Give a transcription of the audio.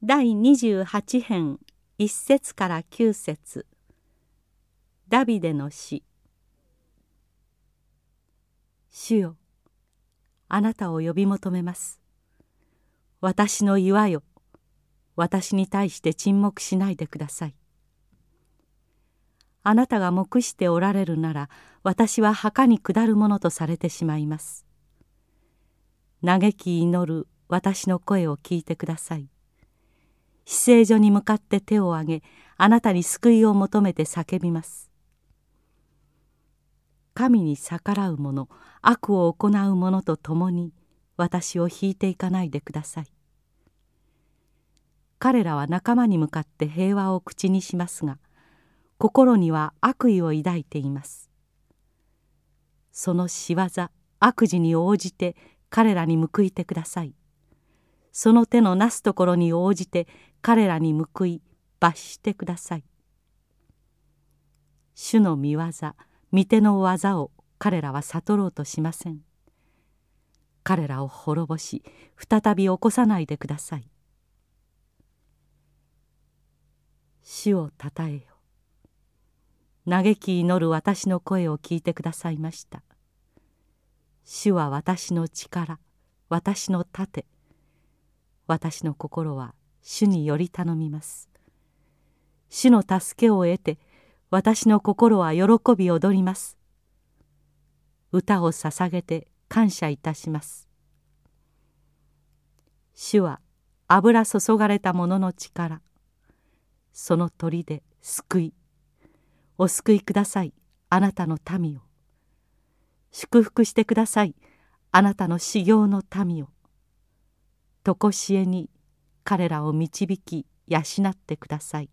第28編1節から9節。ダビデの詩主よあなたを呼び求めます。私の岩よ私に対して沈黙しないでください。あなたが黙しておられるなら私は墓に下るものとされてしまいます。嘆き祈る私の声を聞いてください。聖所に向かって手を挙げあなたに救いを求めて叫びます。神に逆らう者悪を行う者と共に私を引いていかないでください。彼らは仲間に向かって平和を口にしますが心には悪意を抱いています。その仕業悪事に応じて彼らに報いてください。その手のなすところに応じて彼らに報い罰してください。主の見業御手の技を彼らは悟ろうとしません。彼らを滅ぼし再び起こさないでください。主をたたえよ。嘆き祈る私の声を聞いてくださいました。主は私の力私の盾私の心は主により頼みます。主の助けを得て私の心は喜び踊ります。歌を捧げて感謝いたします。主は油注がれた者の力その鳥で救い。お救いくださいあなたの民を。祝福してくださいあなたの修行の民を。とこしえに彼らを導き養ってください。